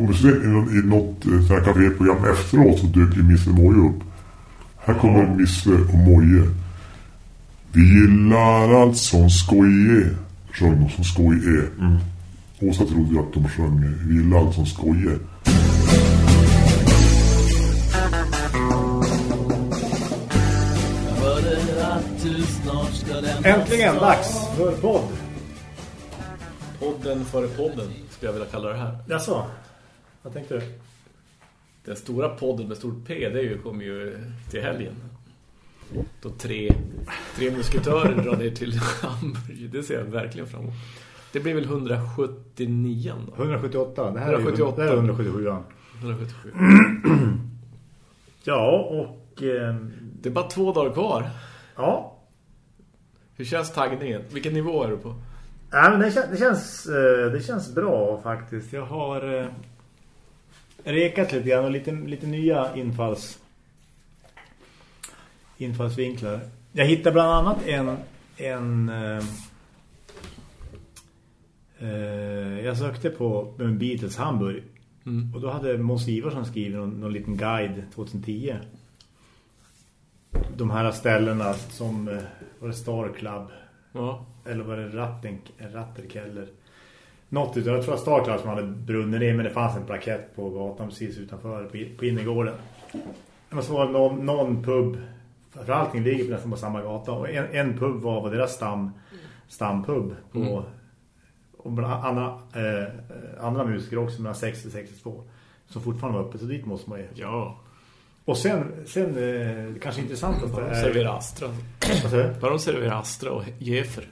kommer sen i, något- eh, så här kaféprogram efteråt så dök ju Misse Moje upp. Här kommer Misse och Moje. Vi gillar allt som skoj är. Sjöng de som skoj är. Åsa trodde ju att de sjöng eh, Vi gillar allt som skoj är. Äntligen dags för podd. Podden före podden skulle jag vilja kalla det här. Jaså? Vad tänkte du? Den stora podden med stort P, det ju, kommer ju till helgen. Då tre, tre musketörer drar ner till Hamburg. Det ser jag verkligen fram emot. Det blir väl 179 då? 178. Det här 178. är, ju- det här är 177. 177. Ja, och... Eh, Det är bara två dagar kvar. ja. Hur känns taggningen? Vilken nivå är du på? Nej, men det, kän, det, känns, eh, det känns bra faktiskt. Jag har eh, rekat lite grann och lite, lite nya infalls, infallsvinklar. Jag hittade bland annat en... en eh, eh, jag sökte på Beatles Hamburg. Mm. Och då hade Måns Ivarsson skrivit någon, någon liten guide 2010. De här ställena som eh, var det Star Club Ja. eller var det Ratten, Ratterkeller något jag tror att Star Club som hade brunnit ner men det fanns en plakett på gatan precis utanför på, på innergården det måste vara någon, någon pub för allting ligger nästan på samma gata och en, en pub var, var deras stam stampub på Mm. och bland andra, eh, andra musiker också mellan 60 och 62 som fortfarande var uppe så dit måste man ju Ja. och sen, sen eh, det kanske intressantaste De är serverar Astra. Vad säger? Bara de serverar Astra och Jefer.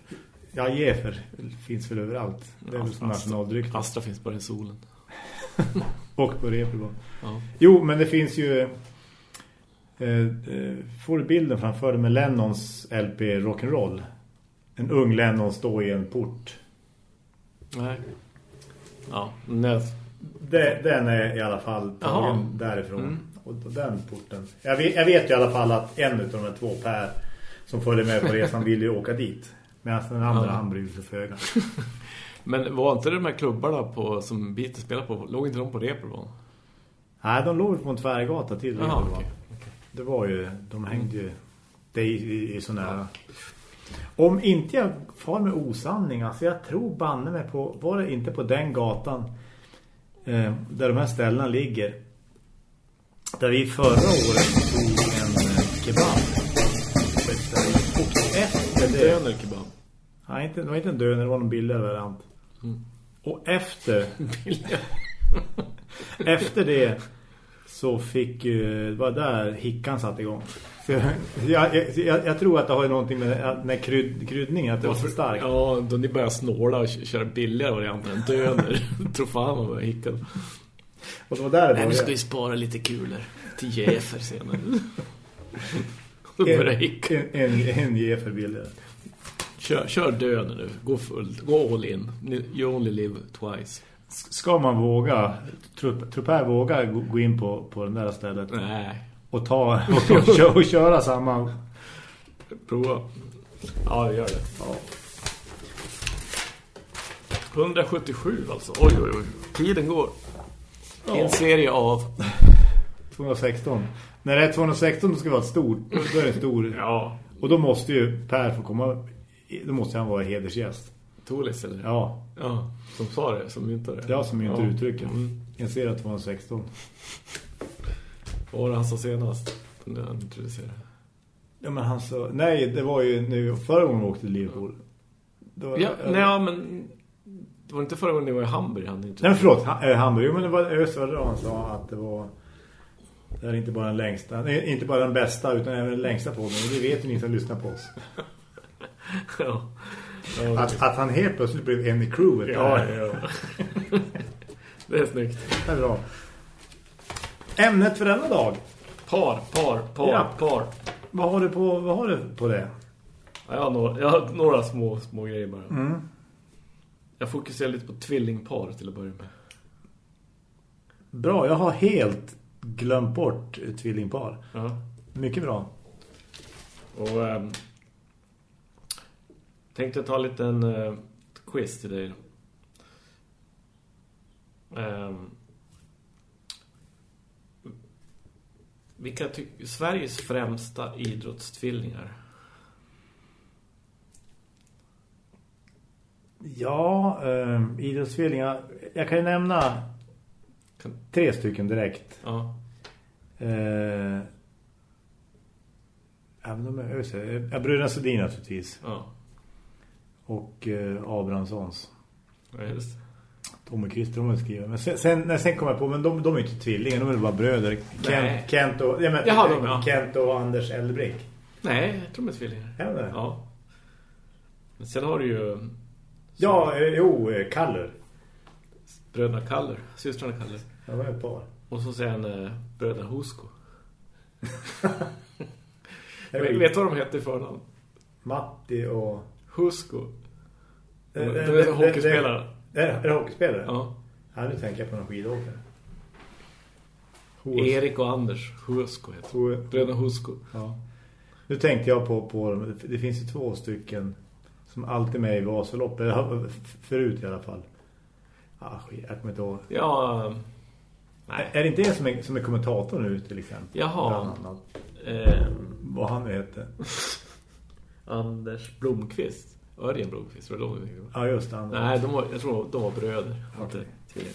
Ja, Jefer finns väl överallt. Det är väl som nationaldryck. Astra finns bara i solen. Och på Reeperbahn. Ja. Jo, men det finns ju... Eh, eh, får du bilden framför dig med Lennons LP Rock'n'Roll? En ung Lennon står i en port. Nej. Ja, nej. Det, den är i alla fall tagen Jaha. därifrån. Mm. Och den porten. Jag vet, jag vet ju i alla fall att en av de två Per som följer med på resan vill ju åka dit. Medan den andra Ja. han bryr sig föga. Men var inte de här klubbarna på, som Beatles spelar på, låg inte de på Reeperbahn? Nej, de låg på en tvärgata till. Reeperbahn. okej. Det var ju, de hängde ju, det är ju så nära. Om inte jag far med osanning, alltså jag tror banne mig på, var det inte på den gatan eh, där de här ställena ligger, där vi förra året tog en eh, kebab. Och efter det, Döner kebab. Nej, inte, det var inte en döner, det var någon billigare variant. Mm. Och efter efter det så fick ju, det var där hickan satt igång. Så jag, jag, jag, jag tror att det har någonting med med krydd, kryddningen, att det var så starkt. Ja, då ni börjar snåla och köra billigare varianter än döner. tror fan man börjar hicka. Och det var där det Nej, nu började. ska vi spara lite kulor till Jefer senare. Då börjar En, hicka. en, en, en ge för billigare. Kör, kör döner nu. Gå fullt. Gå all in. You only live twice. Ska man våga, tror Per våga gå in på, på den där stället Nej. och ta och, köra, och köra samma... Prova. Ja, gör det. Ja. 177 alltså. Oj, oj, oj. Tiden går. I en serie av... 216. När det är 216 då ska det vara ett stort. Då är det stor. Ja. Och då måste ju Per få komma... Då måste han vara hedersgäst. Tolis eller? Ja, Ja. Som sa det, som myntade det. jag som inte Ja. uttrycket. Mm. Jag ser att 216. Vad var det han sa senast? Den jag introducerade. Ja men han sa... Nej, det var ju nu förra gången vi åkte till Liverpool. Då, Ja, nej, ja, men... Det var inte förra gången ni var i Hamburg han inte. Nej men förlåt, ha, äh, Hamburg. Jo, men det var Östra han sa att det var... Det är inte bara den längsta, nej, inte bara den bästa utan även den längsta podden. Och det vet ju ni som lyssnar på oss. Ja. Ja, Att, att han helt plötsligt blev en i crewet. ja, det ja. det är snyggt. är bra. Ämnet för denna dag. Par, par, par, Ja. par. Vad har du på, vad har du på det? Ja, Jag har, några, jag har några små, små grejer bara. Mm. Jag fokuserar lite på tvillingpar till att börja med. Bra, jag har helt glömt bort tvillingpar. Ja. Mycket bra. Och ähm, Tänkte ta en liten uh, quiz till dig. Um, vilka tycker Sveriges främsta idrottstvillingar? Ja, eh, idrottstvillingar. Jag kan ju nämna tre stycken direkt. Ja. Eh, även om jag, jag Bruna Sedin naturligtvis. Ja. Och eh, Abrahamssons. ja just. Tom och Christer, de har skrivit. Men sen, sen, sen kommer jag på, men de, de är ju inte tvillingar, de är bara bröder. Kent, Kent och, ja, men, Jaha, de, ja. Kent och Anders Eldbrink. Nej, jag tror de är tvillingar. Är det? Ja. Men sen har du ju Ja, eh, jo, eh, Kaller. bröderna Kaller, systrarna Kaller. Det var ett par. Och så sen eh, bröderna Husko. Vet, vet du vad de heter i förnamn? Matti och... Husko. Eh, de eh, är det- hockeyspelare. det- Är är det hockeyspelare? Ja. Ja, nu tänker jag på någon skidåkare. Erik och Anders Husko heter Bröderna Husko. Ja. Nu tänkte jag på, på dem. Det finns ju två stycken som alltid är med i Vasalopp. Eller har- f- Förut i alla fall. Ah, skit, jag kommer inte ihåg. Ja, nej. Är det inte det som är, som är kommentator nu till exempel? Jaha. Bland annat. Eh, Vad han nu heter. Anders Blomqvist. Örjan Blomqvist. Var det de du tänkte på? Ja, just det. Nej, de var, jag tror de var bröder. Tvillingar.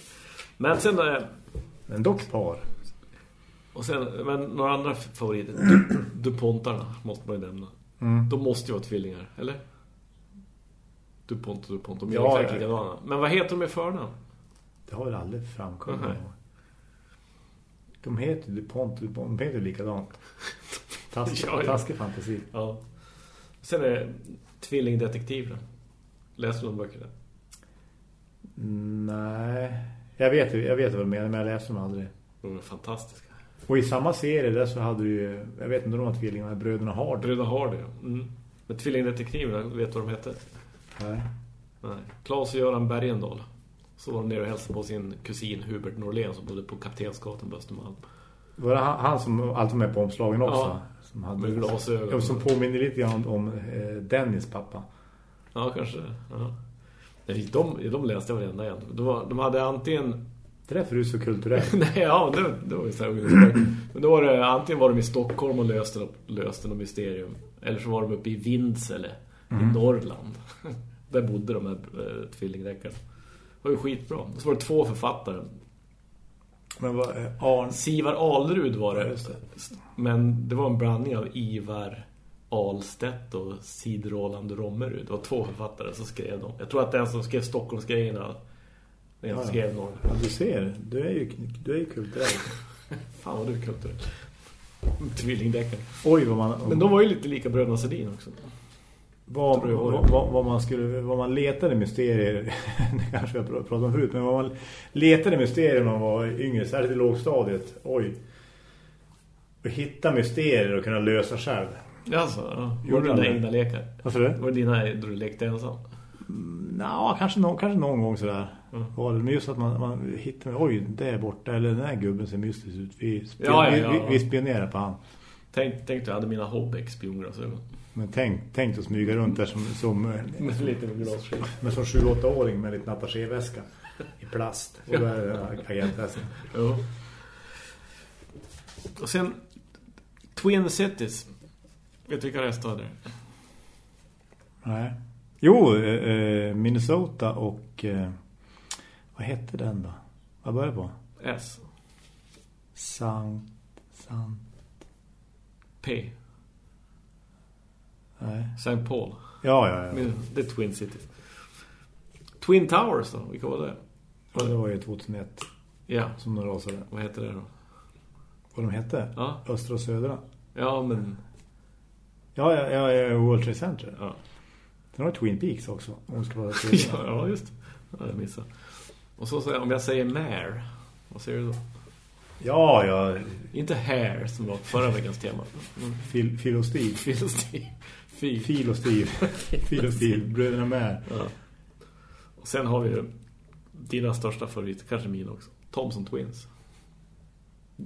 Men sen... eh, Men dock par. Och sen, men några andra favoriter. Du, Dupontarna måste man ju nämna. Mm. De måste ju vara tvillingar, eller? Dupont och Dupont. De är Ja, exakt likadana. Men vad heter de i förnamn? Det har väl aldrig framkommit. Mhm. De heter DuPont, DuPont. De heter likadant. Task, Ja, ja. Taskig fantasi. Ja. Sen är det Tvillingdetektiven. Läste du de böckerna? Nej. Jag vet, jag vet vad du menar, men jag läser dem aldrig. De är fantastiska. Och i samma serie där så hade du ju, jag vet inte om de var tvillingarna, bröderna Hard. Bröderna har det. Mm. Men Tvillingdetektiven, vet du vad de hette? Nej. Nej. Claes och Göran Bergendahl. Så var de nere och hälsade på sin kusin Hubert Norlén som bodde på Kaptensgatan på Östermalm. Var det han, han som alltid var med på omslagen också? Ja. Som, hade, Med glasögon. Ja, som påminner lite grann om eh, Dennis pappa. Ja, kanske. Ja. Nej, de, de läste jag varenda en. De, var, de hade antingen... Det är därför du är så kulturell. Nej, ja, det, det var ju så här. Men då var det, antingen var de i Stockholm och löste, löste något mysterium. Eller så var de uppe i Vindsele i Norrland. Där bodde de här äh, tvillingräckarna. Det var ju skitbra. Och så var det två författare. Men vad, eh, Arn... Sivar Alrud var det. just det. Men det var en blandning av Ivar Alstedt och Sid Roland Rommerud. Det var två författare som skrev dem. Jag tror att den som skrev Stockholmsgrejerna den Ja, ja. skrev någon. Ja, du ser, du är ju, du är ju kulturell. Fan vad du är kulturell. Tvillingdäckare. Oj, vad man... Men de var ju lite lika bröderna Sedin också. Vad, vad, vad, man skulle vad man letade mysterier det kanske jag pratade om förut men vad man letade mysterier när man var yngre så här i lågstadiet oj och hitta mysterier och kunna lösa själv Alltså, ja. Gjorde du dina egna lekar? varför det? Var det dina då du lekte ensam? Nå, kanske, någon, kanske någon gång sådär Mm. men just att man, man hittar oj det är borta eller den här gubben ser mystisk ut vi, spion, Ja, ja, ja. vi, vi, spionerar på han Tänk, tänk du, jag hade mina Hobbeck-spionglasögon. Men tänk, tänk att smyga runt där som, som Med lite glasskiva. med som 7-8-åring med en liten attachéväska i plast och då är det agentväskan Jo. Och sen Twin Cities. Vet du vilka rest hade? Nej. Jo, eh, eh, Minnesota och eh, vad hette den då? Vad började på? S. Sankt Sankt P. Nej. St. Paul. Ja, ja, ja. Men Det är Twin Cities. Twin Towers då? Vilka var det? Och det var ju 2001 Ja, som de rasade. vad heter det då? Vad de hette? Ja, Östra och södra. ja men... Ja, ja, ja, ja World Trade Center. Ja, Sen har Twin Peaks också. Om ska vara ja, ja just det. Ja, jag missade. Och så säger om jag säger Mare, vad säger du då? ja, ja. Inte Hair som var förra veckans tema. Mm. Phil, Phil och Phil och. Phil. Phil och Steve. Bröderna med. Ja. Och sen har vi ju dina största favoriter, kanske mina också. Thompson Twins.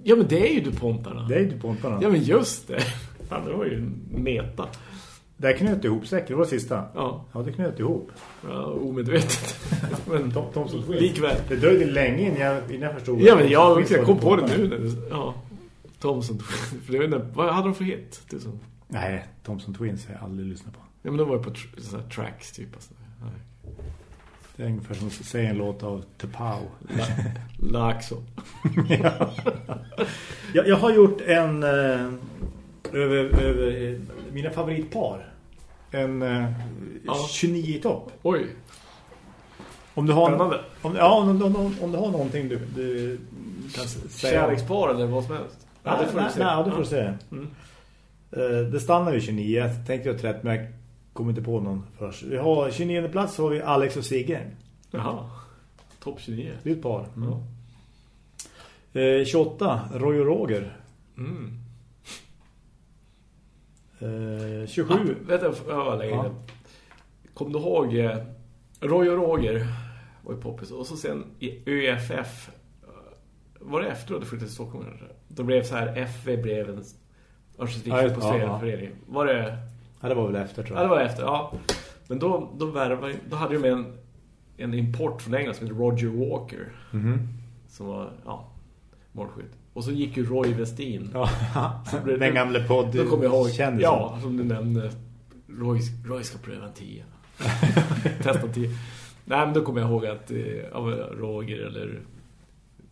Ja, men det är ju DuPontarna. Det är ju Pontarna. Ja, men just det. Fan, det var ju en meta. Där knöt det ihop säkert. Det var det sista. Ja, Ja, det knöt ihop. ja omedvetet. men Tom, Thompson Twins. likväl. Det dröjde länge innan jag, innan jag förstod. Ja, men jag, jag var kom på det Pontarna. nu. när du- Ja. Thompson Twins. För vet inte, vad hade de för hit? Det som... Nej, Thompson Twins har jag aldrig lyssnat på. Ja, men de var ju på tr tracks typ. Alltså. Nej. Det är ungefär som att säga en låt av Tepau. Laxo. ja. jag, jag har gjort en eh, över, över eh, mina favoritpar. En eh, Ja. 29 i topp. Oj. Om du har, Spännande. om, ja, om, om, om, om du har någonting du, du kan säga. Kärlekspar eller vad som helst. Ja, det får du se. Nej, det får du se. Mm. Eh, Det stannar vid 29. Jag tänkte jag 30 men jag kommer inte på någon först. Vi har 29 plats så har vi Alex och Sigge. Jaha. Topp 29. Det är ett par. Ja. Eh, 28, Roy och Roger. Mm. Eh, 27. Ah, vet du, jag lägger Ja. Kom du ihåg eh, Roy och Roger var ju poppis. Och så sen i ÖFF eh, var det efter att du flyttade till Stockholm? Då blev så här FV blev en Örnsköldsvik Ja, just- fotbollsförening. ja, ja. förening. Var det... Ja, det var väl efter tror Ja, jag. det var efter, ja. Men då, då, värvade, då hade de med en, en import från England som heter Roger Walker. Mhm. Som var, ja, målskytt. Och så gick ju Roy Westin. Ja, den gamla podd Då kommer jag ihåg. kändisen. Ja, som du nämnde. Roy, Roy ska pröva en 10. Testa 10. Nej, men då kommer jag ihåg att eh, ja, men Roger eller...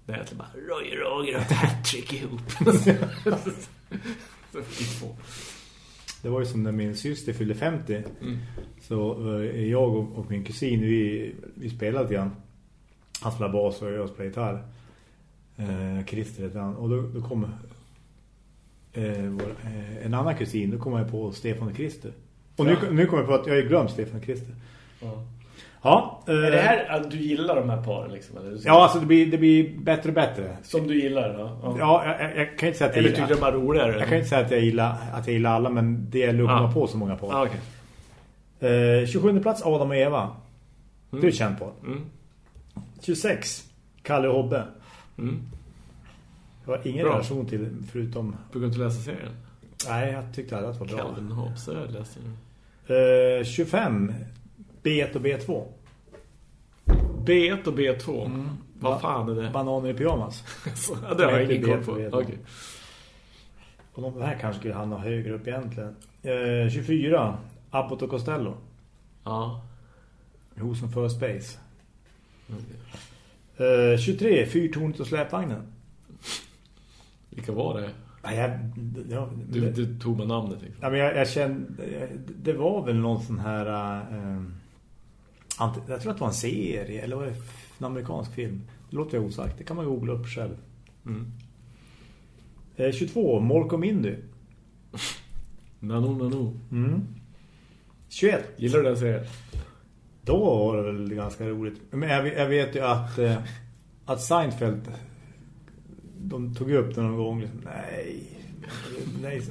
Jag bara, och Roger har ett hattrick ihop. Det var ju som när min syster fyllde 50. Mm. Så eh, jag och, och min kusin, vi, vi spelade lite grann. Han spelade bas och jag spelade gitarr. Eh, Christer heter han. Och då, då kom eh, vår, eh, en annan kusin, då kom jag på Stefan och Christer. Och nu, Ja. nu kommer jag på att jag har glömt Stefan och Christer. Ja. Ja, eh, Är det här att du gillar de här paren liksom? Eller? Ja, alltså det blir, det blir bättre och bättre. Som du gillar, ja. Ja, jag, jag, jag kan inte säga att jag Eller gillar... tyckte de roligare? Jag kan inte säga att jag gillar, att jag gillar alla, men det gäller att komma Ah. på så många på. Ja, okej. Eh, 27 plats Adam och Eva. Det är ett känt på. Mm. 26 Kalle och Hobbe. Mm. Det var ingen Bra. relation till förutom... Du inte läsa serien? Nej, jag tyckte att det var bra. Calvin Hobbes, jag läste den. Eh, 25 B1 och B2. B1 och B2. Mm. Vad fan är det? Bananer i pyjamas. ja, det har jag ingen koll B1 på. och B2. Okej. Och de här kanske skulle hamna högre upp egentligen. Eh, 24 Abbott och Costello. Ja. Who's on first base. Okej. Eh, 23 Fyrtornet och släpvagnen. Vilka var det? Nej, jag, ja, Du, du tog med namnet. Liksom. ja, men jag, jag kände... Det var väl någon sån här... Eh, jag tror att det var en serie. Eller var det en amerikansk film? Det låter jag osagt. Det kan man googla upp själv. Mm. Eh, 22 Mork och Mindy. Nano, nano. Mm. 21 Gillar du den serien? Då var det väl ganska roligt. Men jag, jag vet ju att, eh, att Seinfeld de tog upp den någon gång. Liksom, nej, nej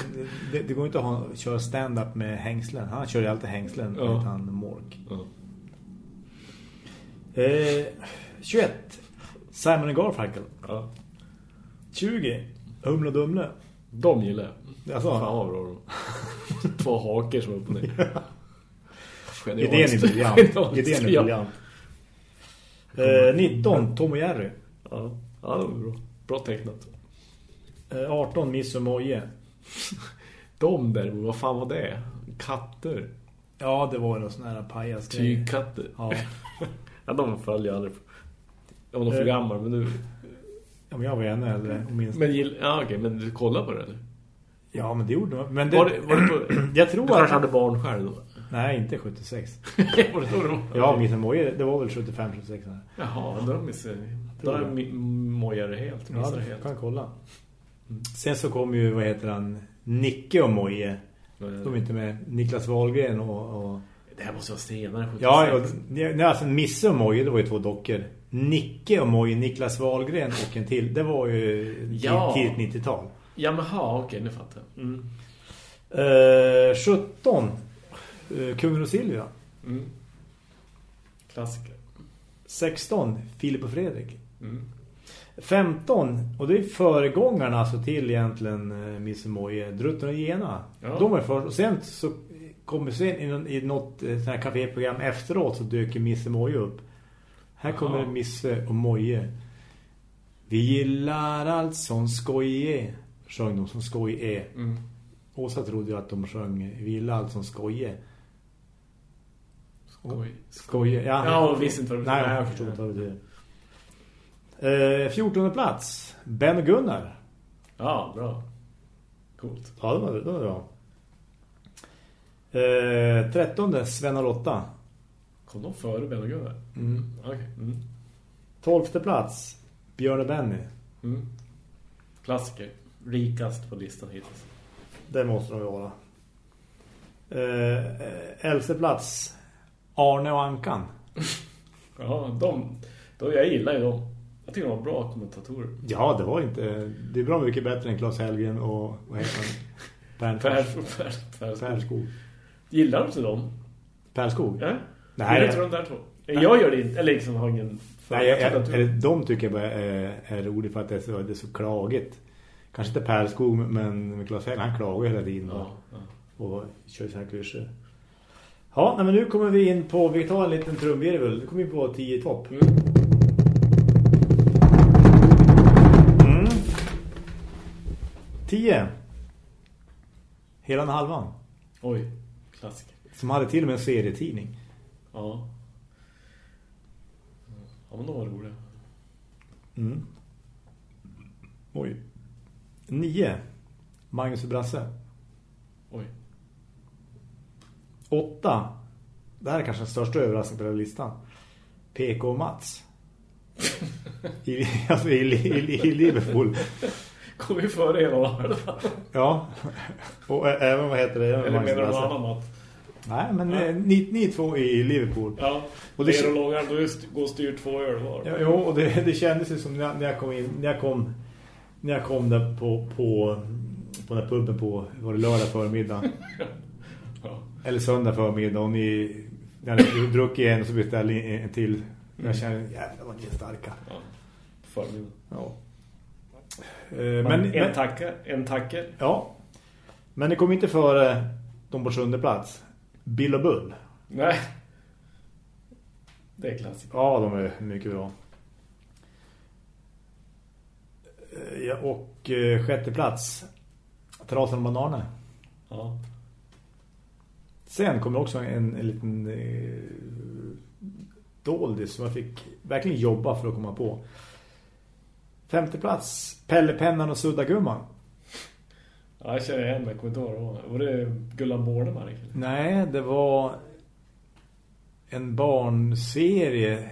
det, det går inte att ha, köra stand-up med hängslen. Han kör ju alltid hängslen. Ja. Han Mork. Ja. Eh, 21 Simon and Garfunkel. ja. 20 Humle och Dumle. De gillar jag. Alltså, Fan vad bra de. Två hakor som är upp och ner. idén är briljant. Idén är Ja. briljant. Eh, 19 Tom och Jerry. Ja, ja det var bra. Bra tecknat. Eh, 18 Miss och Moje. De där, vad fan var det? Katter. Ja, det var någon sån här pajas Tygkatter. Ja. Ja, de följer jag aldrig. Jag var nog för Eh. gammal, men du... ja, men jag var ännu äldre minst. Men, ja, okej, men du kollar på det, eller? Ja, men det gjorde man. Men det, Var det, var det på... jag tror Du att... kanske hade barn själv då? Nej, inte 76. var det då det? Ja, Miss och Moje, det var väl 75, 76. här. Jaha, då missade Då jag. mojat det helt. Ja, det du helt. kan kolla. Mm. Sen så kom ju, vad heter han? Nicke och Moje. De är inte med. Niklas Wahlgren och... och... Det här måste vara senare, 76. Ja, och, nej, alltså Misse och Moje, det var ju två dockor. Nicke och Moje, Niklas Wahlgren och en till. Det var ju Ja. tidigt 90-tal. Ja, men ha, okej, nu fattar jag. Mm. Eh, 17. Eh, Kungen och Silvia. Mm. Klassiker. 16. Filip och Fredrik. Mm. 15. Och det är föregångarna alltså till egentligen eh, Miss Moje, Drutten och Gena. Ja. De var först. Och sen så kommer sen i, någon, i något eh, sån här kaféprogram efteråt så dyker Miss Moje upp. Här kommer Jaha. Misse och Moje. Vi gillar allt som skoje. sjöng de som skoj är. Mm. Åsa trodde ju att de sjöng Vi gillar allt som skoje. Skoj. Skoje, ja. Ja, hon visste inte vad det Nej, betyder. jag förstod inte vad det betyder. Eh, 14 plats. Ben och Gunnar. Ja, bra. Coolt. Ja, det var, det var bra. Eh, 13. Sven och Lotta. Kom de före Ben och Gunnar? Mm. Okej. Mm. 12 plats. Björn och Benny. Mm. Klassiker. Rikast på listan hittills. Det måste de vara. Eh, 11 plats. Arne och Ankan. Ja, de, de, jag gillar ju dem. Jag tycker de var bra kommentatorer. Ja, det var inte... Det är bra mycket bättre än Claes Helgen och vad heter han? Per, Per, Gillar du inte dem? Per Skog? Ja? Nej, jag jag- tror de där två. Jag gör det inte. Eller liksom har ingen... Nej, jag, jag, eller, de tycker jag bara är, är roligt för att det är så, det är så klagigt. Kanske inte Per Skog, men Claes Helgen, han klagar hela tiden. Ja, ja. och kör så här klyschor. Ja, nej, men nu kommer vi in på, vi tar en liten trumvirvel. Nu kommer vi på 10 topp. Mm. Mm. 10. Hela halvan. Oj, klassiker. Som hade till och med en serietidning. Ja. Ja, men de var roliga. Mm. Oj. 9. Magnus Brasse. Oj. 8. Det här är kanske den största överraskningen på den här listan. PK och Mats. I, alltså i, i, i Liverpool. Kom vi före hela varje Ja. Och även vad heter det? Eller menar du annan mat? Nej, men Ja. eh, ni, ni två i Liverpool. Ja. Och Och det- det är långa, då går styr två öl var. Ja, jo, och det, det kändes ju som när jag, när jag kom in, när jag kom när jag kom där på på på den här puben på var det lördag förmiddag Ja. eller söndag förmiddag och ni ni hade druckit en och så beställde ni en till. Jag kände jävlar vad ni är starka. ja. Förmiddag. Ja. Eh, Men, Men, en men tacka, en tacka. ja. Men det kom inte före de på sjunde plats. Bill och Bull. Nej. Det är klassik. Ja, de är mycket bra. Eh, Ja, och eh, sjätte plats. Trasan och bananer. Ja. Sen kommer också en, en liten eh, doldis som jag fick verkligen jobba för att komma på. Femte plats. Pelle Pennan och Sudda Gumman. ja jag känner igen mig. Kommer inte ihåg var. Det Gullan Bornemark? Nej, det var en barnserie.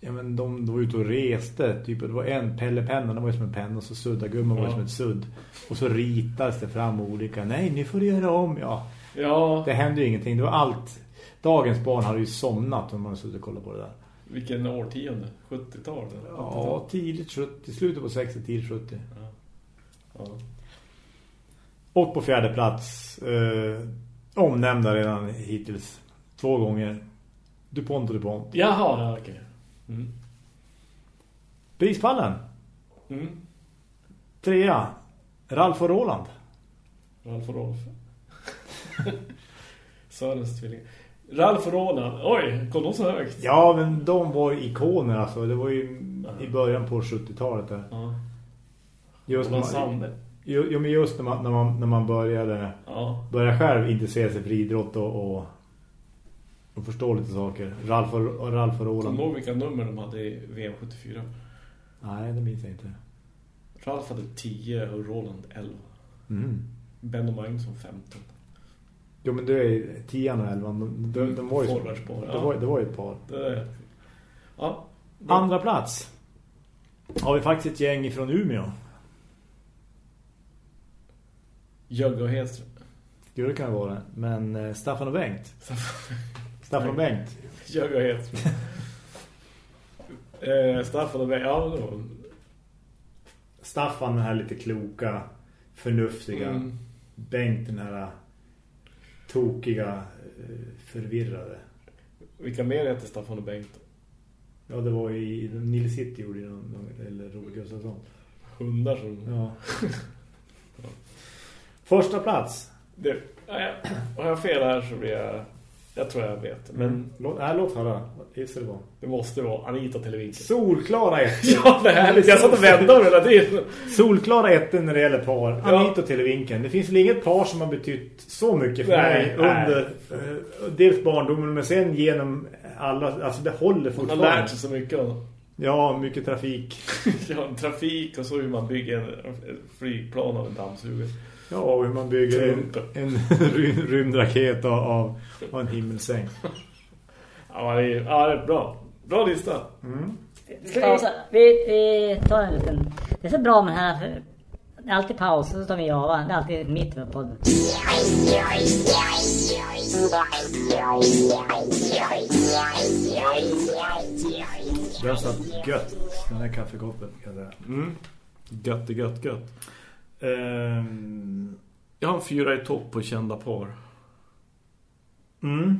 Ja, men de, de var ute och reste. Typ, det var en Pelle Pennan, det var som en penna. Och så Sudda Gumman var Ja. som ett sudd. Och så ritades det fram olika. Nej, nu får du göra om. Ja, Ja. det hände ju ingenting. Det var allt. Dagens barn hade ju somnat om man suttit och kollat på det där. Vilken årtionde? 70-tal? eller? Ja, tidigt 70. Slutet på 60, tidigt 70. Ja. ja. Och på fjärde plats. Eh, omnämnda redan hittills. Två gånger. DuPont och DuPont. Jaha, ja, okej. Mm. Prispallen. Mm. Trea. Ralf och Roland. Ralf och Rolf. Sörens tvilling. Ralf och Roland. Oj, kom de så högt? Ja, men de var ikoner alltså. Det var ju i början på 70-talet där. Ja. Just, när man, jo, men just när man, när man, när man började, Ja. började själv intressera sig för idrott och, och, och förstå lite saker. Ralf och, och Ralf och Kommer Roland. ihåg vilka nummer de hade i VM 74? Nej, det minns jag inte. Ralf hade 10 och Roland 11. Mm. Ben och Magnusson 15. Jo, men det är 10 och 11. De, de, de var ju Forwardspår, det, ja. var, det var ju ett par. Det. Ja. Det... Andra plats har vi faktiskt ett gäng från Umeå. Jögge och Hedström. Jo, det kan det vara. Men eh, Staffan och Bengt. Staffan och Bengt. Jögge och Hedström. eh, Staffan och Bengt. Ja, det var... Staffan den här lite kloka, förnuftiga. Mm. Bengt den här tokiga, eh, förvirrade. Vilka mer heter Staffan och Bengt? Ja, det var i Nile City gjorde någon, eller Robert Gustafsson. Hundar som... Ja. Första plats. Det, ja. Har jag fel här så blir jag Jag tror jag vet. Men Låt, nej, låt höra. Gissa det var. det måste vara Anita Televinken. Solklara ett. Ja, det är härligt. Jag satt och väntade hela tiden. Solklara etten när det gäller par. Ja. Anita Televinken. Det finns väl inget par som har betytt så mycket för Nej, mig nej. under eh, dels barndomen men sen genom alla, alltså det håller Man har fortfarande. lärt sig så mycket av Ja, mycket trafik. ja, trafik och så hur man bygger en, en flygplan av en dammsugare. Ja, och hur man bygger en, en ry- rymdraket av, av, en himmelsäng. Ja, det är, ja, det är bra. Bra lista. Vi, pausa. vi, vi tar en liten... Det är så bra med den här... För det är alltid paus och så tar vi Java. Det är alltid mitt med podden. Det har satt gött, den här kaffekoppen. Mm. Gött, gött, gött. Ehm, Jag har en fyra i topp på kända par. mm.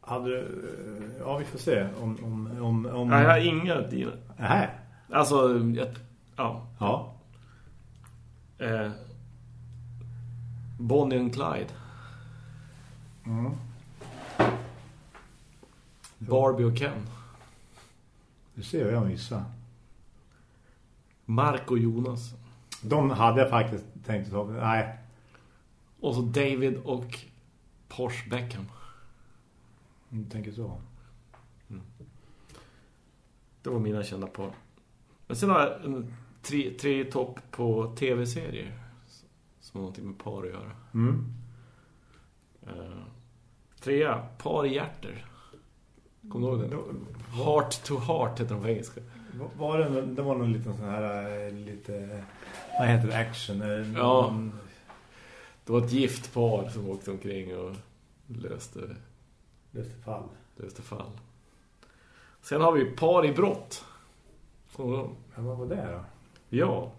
Hade du... Ja, vi får se. Om... om, om, om... Nej, jag har inga dina. Nähä. Alltså, jag, ja. Ja. Eh, Bonnie and Clyde. Mm. Barbie och Ken. Du ser jag missar. Mark och Jonas. De hade jag faktiskt tänkt att ta. Nej. Och så David och Porsche Beckham. Jag tänker så. Det var mina kända par. Men sen har jag en tre, tre topp på tv-serier. Som har någonting med par att göra. Mm. Uh, trea, Par hjärter. Kommer du ihåg den? Heart to Heart heter de på engelska. Var det, det var någon liten sån här eh, lite vad heter det action eh, Ja. någon- Det var ett gift par som åkte omkring och löste, löste fall. löste fall. Sen har vi Par i brott. Dem? Ja, vad var det då? Ja,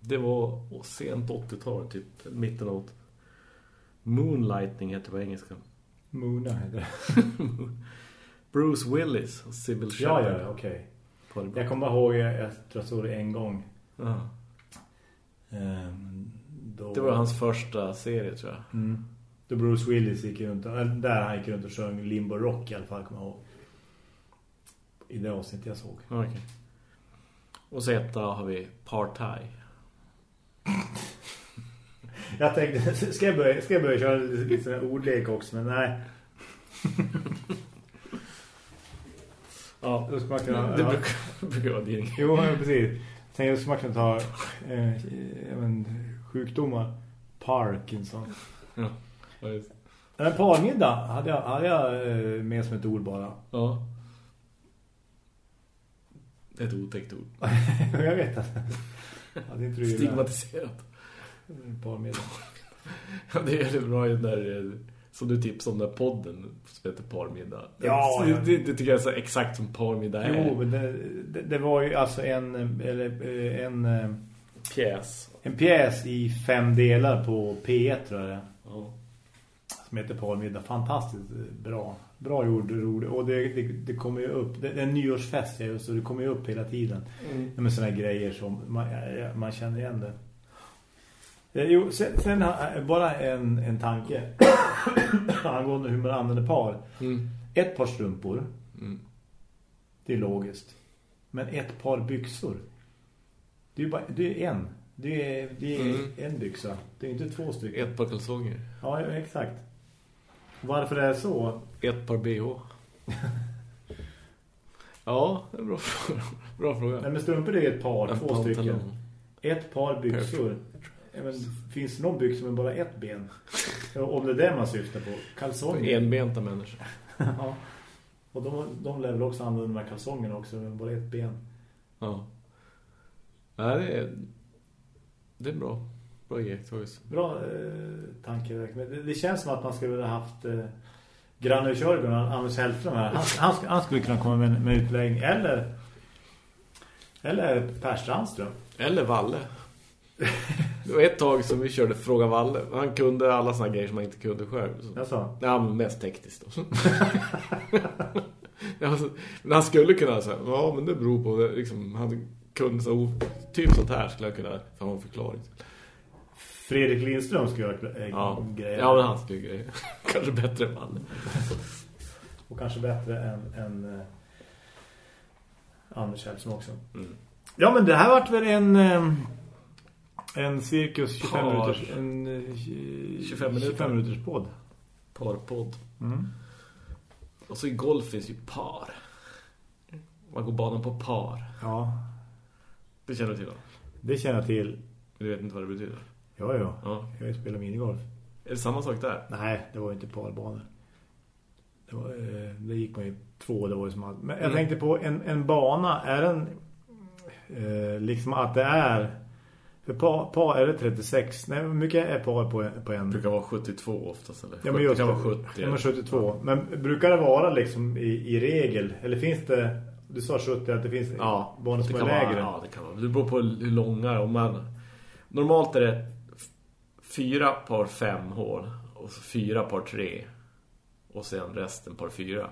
det var sent 80-tal, typ mitten av 80 Moonlightning heter det på engelska. Moona heter det. Bruce Willis och Sybil Ja, Shepherd. ja, okej. Brott. Jag kommer bara ihåg, jag, tror jag såg det en gång. Ehm, då, Det var hans första serie, tror jag. Mm. Då Bruce Willis gick runt, eller där han gick runt och sjöng Limbo Rock i alla fall, kommer jag ihåg. I det avsnittet jag såg. Okej. Och så etta har vi Part-Time. Jag tänkte, ska jag börja, ska jag börja köra lite, lite sån här ordlek också, men nej. Ja, Då ska man kunna... det ja. brukar, brukar vara din. Jo, ja, precis. Tänk att man kan ta eh, men, sjukdomar. Parkinson. Ja, ja, just. En parmiddag hade jag, hade jag eh, med som ett ord bara. ja. Ett otäckt ord. jag vet att hade inte du Stigmatiserat. parmiddag. Ja, det är bra ju där eh, som du tipsade om den där podden som heter Parmiddag. Ja, det, det, det tycker jag är så exakt som Parmiddag är. Jo, det, det, det var ju alltså en, eh, eller, eh, en, eh, Pjäs. en pjäs i fem delar på P1 tror jag. Ja. som heter Parmiddag. Fantastiskt bra. Bra gjord, rolig. Och det, det, det kommer ju upp. Det, är en nyårsfest ja, så det kommer ju upp hela tiden. Mm. Med sådana grejer som man, man känner igen det. Eh, Jo, sen, sen har- bara en, en tanke angående hur man använder par. Mm. Ett par strumpor, Mm. det är logiskt. Men ett par byxor, det är bara det är en. Det är, det är Mm. en byxa. Det är inte två stycken. Ett par kalsonger. Ja, exakt. Varför det är så? Ett par BH. ja, det är en bra fråga. Bra fråga. Nej, men strumpor är ett par, En två pantalon. stycken. Ett par byxor. Ja, men, finns det någon byxa med bara ett ben? Om det är det man syftar på. Kalsonger. Enbenta människor. ja. Och de, de lär väl också använda de här kalsongerna också med bara ett ben. Ja. Nej, det är, det är bra. Bra iakttagelse. Bra eh, tanke. verkligen. Men Det, det känns som att man skulle ha haft eh, Granne Körgon, Anders Hellström här. Han, han, han skulle kunna komma med, med utläggning. Eller, eller Per Strandström. Eller Valle. Det var ett tag som vi körde Fråga Valle. Han kunde alla såna grejer som han inte kunde själv. Så. Jag sa. Ja, men mest tekniskt men han skulle kunna säga, ja men det beror på det. Liksom, han kunde så, typ sånt här skulle han kunna få en förklaring. Fredrik Lindström ska göra äh, Ja, grejer. ja men han skulle grejer. Kanske bättre än Valle. Och kanske bättre än, än uh, Anders Hellström också. Mm. Ja, men det här vart väl en... Um, en cirkus 25 Par. minuters... En, uh, 25 minuter. 25 minuters podd. Parpodd. Mm. Och så i golf finns ju par. Man går banan på par. Ja, Det känner du till då? det känner jag till. Du vet inte vad det betyder? Ja, ja. Ja. Jag har ju spelat minigolf. Är det samma sak där? Nej, det var ju inte parbanor. Det, var, eh, det gick man ju två, det var ju som att... Men jag Mm. tänkte på en, en bana, är den eh, liksom att det är... För par, par är det 36? Nej, hur mycket är par på, en- på Det en? brukar vara 72 oftast eller? Ja, men just det kan det. vara 70. Ja, men 72. Men brukar det vara liksom i, i regel? Eller finns det... Du sa 70 att det finns Ja, banor det som är lägre. vara, ja, det kan vara. Det beror på hur långa om man normalt är det fyra par fem hål och så fyra par tre och sen resten par fyra.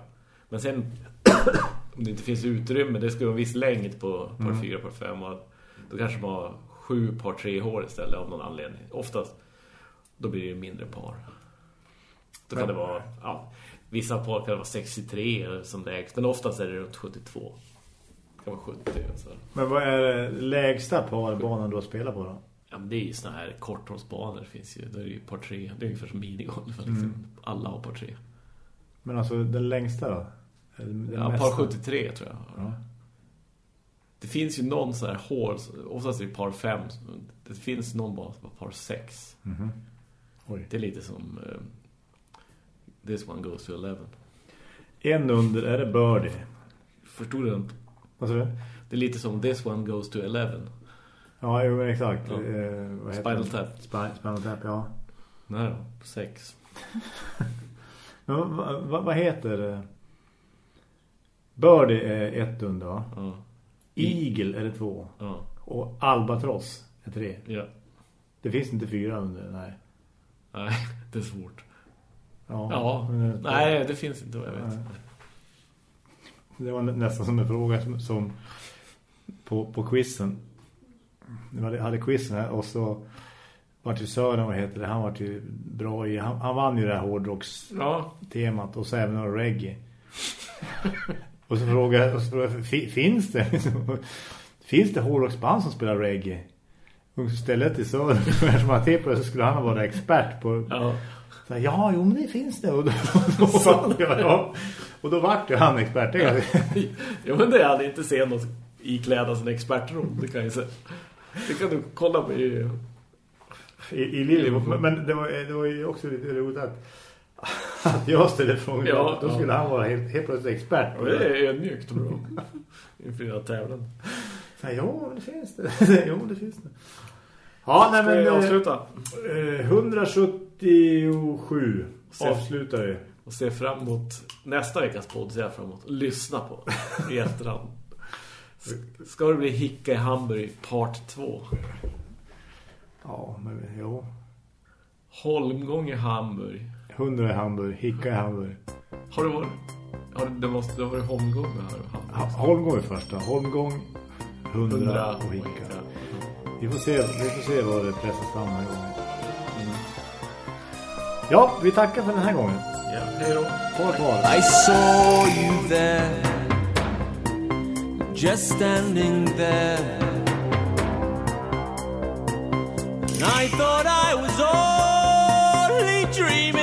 Men sen om det inte finns utrymme, det ska vara en viss längd på par Mm. fyra, par fem och då kanske man har sju par tre hål istället av någon anledning. Oftast då blir det mindre par. Då kan det vara, ja, vissa par kan det vara 63 som lägst, men oftast är det runt 72. Det kan vara 70 så. Men vad är det lägsta parbanan du har spelat på då? Ja, men det är ju såna här korthållsbanor det finns ju. Då är det ju par tre. Det är ungefär som minigolf. Liksom. Mm. Alla har par tre. Men alltså den längsta då? Den Ja, mesta? par 73 tror jag. Ja. Det finns ju någon sån här hål. Oftast är det par fem. Det finns någon bara på par sex. Mhm. Oj. Det är lite som... Uh, this one goes to 11. En under är det birdie. Förstod du inte? Vad sa du? Det är lite som this one goes to 11. Ja, jo, exakt. Ja. Eh, Spinal tap. Spi- Spinal tap, ja. Nej då, sex. Men vad, vad, vad heter det? Birdie är ett under, va? Ja. Eagle är det två. Ja. Och Albatross är tre. ja. Det finns inte fyra under, nej. Nej, det är svårt. Ja, Ja. Nej, det finns inte vad jag vet. Nej. Det var nä- nästan som en fråga som, som på, på quizen. Vi hade, hade quizen här och så var ju Sören, vad heter det, han var ju bra i, han, han vann ju det här hårdrockstemat Ja, och så även reggae. och så frågade jag, och så frågade jag "Fi- finns det finns det hårdrocksband som spelar reggae? Och så ställde jag till Sören, eftersom han tippade så skulle han vara expert på ja. så ja, jo men det finns det. Och då, då, då, ja, och då vart ju han expert. Det jag- Jo men det hade inte se något ikläda sin expertrom, det kan jag säga. Det kan du kolla på i... I, i livet. Men, men det, var, det var ju också lite roligt att, att jag ställde frågan. Ja, då skulle ja. han vara helt, helt plötsligt expert. Ja, det är ödmjukt och bra. Inför den tävlan. Så jo, det finns det. jo, det finns det. Ja, nej Ska men... vi eh, avsluta? eh, 177 Se- avslutar vi. Och se fram emot nästa veckas podd jag fram emot. Lyssna på i efterhand. Ska det bli Hicka i Hamburg part 2? Ja, men jo. Holmgång i Hamburg. 100 i Hamburg, Hicka i Hamburg. Har du varit... Har du, det måste, det har varit Holmgång här och Ha- Hamburg. Holmgång är första. Holmgång, 100 och Hicka. Vi får se, vi får se vad det pressas fram den här gången. Mm. Ja, vi tackar för den här gången. Ja, hej då. Kvar kvar. I saw you there, just standing there. And I thought I was only dreaming,